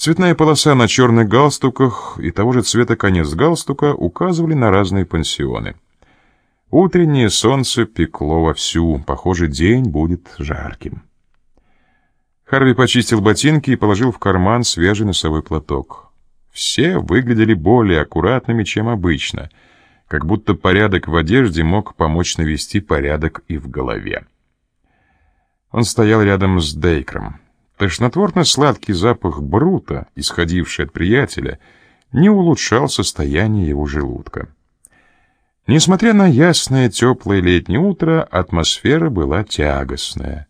Цветная полоса на черных галстуках и того же цвета конец галстука указывали на разные пансионы. Утреннее солнце пекло вовсю, похоже, день будет жарким. Харви почистил ботинки и положил в карман свежий носовой платок. Все выглядели более аккуратными, чем обычно, как будто порядок в одежде мог помочь навести порядок и в голове. Он стоял рядом с Дейкром. Тошнотворно-сладкий запах брута, исходивший от приятеля, не улучшал состояние его желудка. Несмотря на ясное теплое летнее утро, атмосфера была тягостная.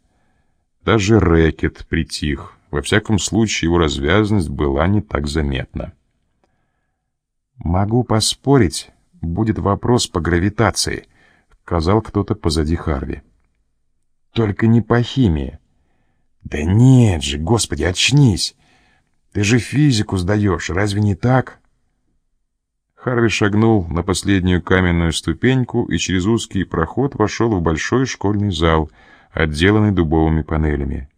Даже рэкет притих, во всяком случае его развязанность была не так заметна. «Могу поспорить, будет вопрос по гравитации», — сказал кто-то позади Харви. «Только не по химии». «Да нет же, господи, очнись! Ты же физику сдаешь, разве не так?» Харви шагнул на последнюю каменную ступеньку и через узкий проход вошел в большой школьный зал, отделанный дубовыми панелями.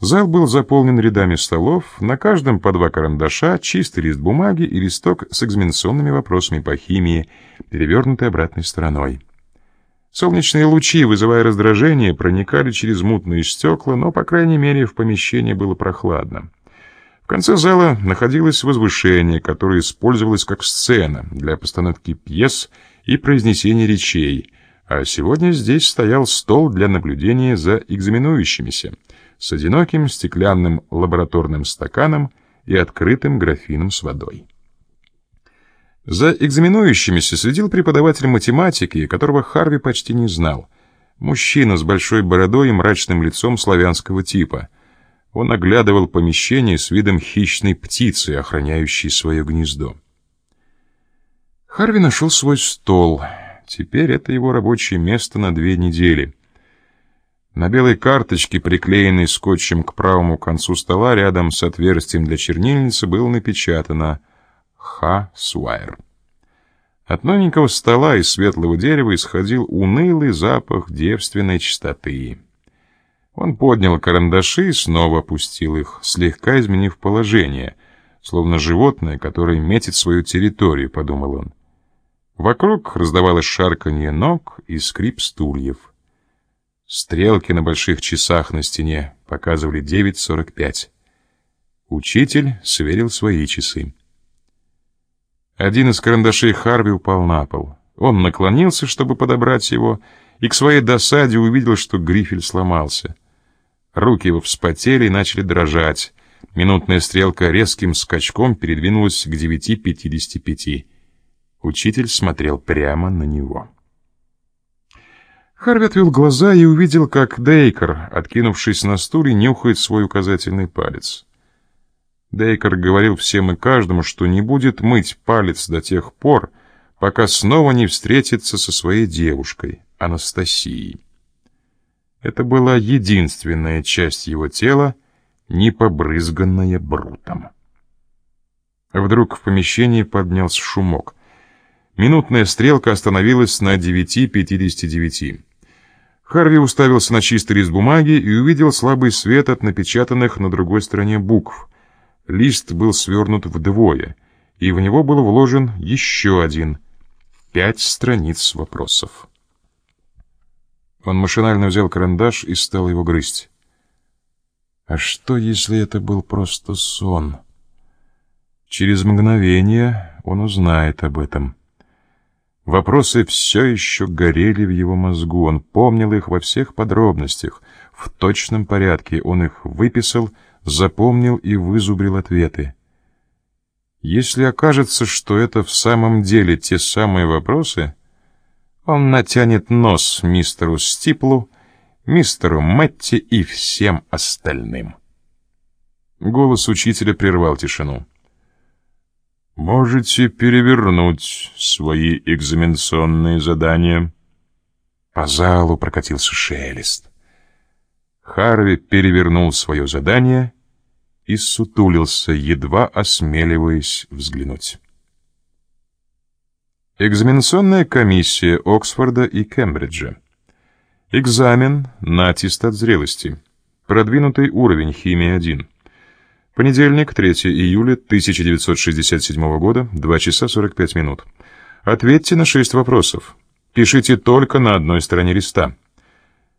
Зал был заполнен рядами столов, на каждом по два карандаша, чистый лист бумаги и листок с экзаменационными вопросами по химии, перевернутый обратной стороной. Солнечные лучи, вызывая раздражение, проникали через мутные стекла, но, по крайней мере, в помещении было прохладно. В конце зала находилось возвышение, которое использовалось как сцена для постановки пьес и произнесения речей, а сегодня здесь стоял стол для наблюдения за экзаменующимися с одиноким стеклянным лабораторным стаканом и открытым графином с водой. За экзаменующимися следил преподаватель математики, которого Харви почти не знал. Мужчина с большой бородой и мрачным лицом славянского типа. Он оглядывал помещение с видом хищной птицы, охраняющей свое гнездо. Харви нашел свой стол. Теперь это его рабочее место на две недели. На белой карточке, приклеенной скотчем к правому концу стола, рядом с отверстием для чернильницы, было напечатано «Харви». Х. Суайр. От новенького стола из светлого дерева исходил унылый запах девственной чистоты. Он поднял карандаши и снова опустил их, слегка изменив положение, словно животное, которое метит свою территорию, подумал он. Вокруг раздавалось шарканье ног и скрип стульев. Стрелки на больших часах на стене показывали 9.45. Учитель сверил свои часы. Один из карандашей Харви упал на пол. Он наклонился, чтобы подобрать его, и к своей досаде увидел, что грифель сломался. Руки его вспотели и начали дрожать. Минутная стрелка резким скачком передвинулась к 9.55. Учитель смотрел прямо на него. Харви отвел глаза и увидел, как Дейкер, откинувшись на стуле, нюхает свой указательный палец. Дейкер говорил всем и каждому, что не будет мыть палец до тех пор, пока снова не встретится со своей девушкой, Анастасией. Это была единственная часть его тела, не побрызганная брутом. Вдруг в помещении поднялся шумок. Минутная стрелка остановилась на 9.59. Харви уставился на чистый лист бумаги и увидел слабый свет от напечатанных на другой стороне букв — Лист был свернут вдвое, и в него был вложен еще один. Пять страниц вопросов. Он машинально взял карандаш и стал его грызть. А что, если это был просто сон? Через мгновение он узнает об этом. Вопросы все еще горели в его мозгу. Он помнил их во всех подробностях. В точном порядке он их выписал, запомнил и вызубрил ответы. Если окажется, что это в самом деле те самые вопросы, он натянет нос мистеру Стиплу, мистеру Мэтти и всем остальным. Голос учителя прервал тишину. «Можете перевернуть свои экзаменационные задания». По залу прокатился шелест. Харви перевернул свое задание и сутулился, едва осмеливаясь взглянуть. Экзаменационная комиссия Оксфорда и Кембриджа. Экзамен на аттестат зрелости. Продвинутый уровень химии 1. Понедельник, 3 июля 1967 года, 2 часа 45 минут. Ответьте на шесть вопросов. Пишите только на одной стороне листа.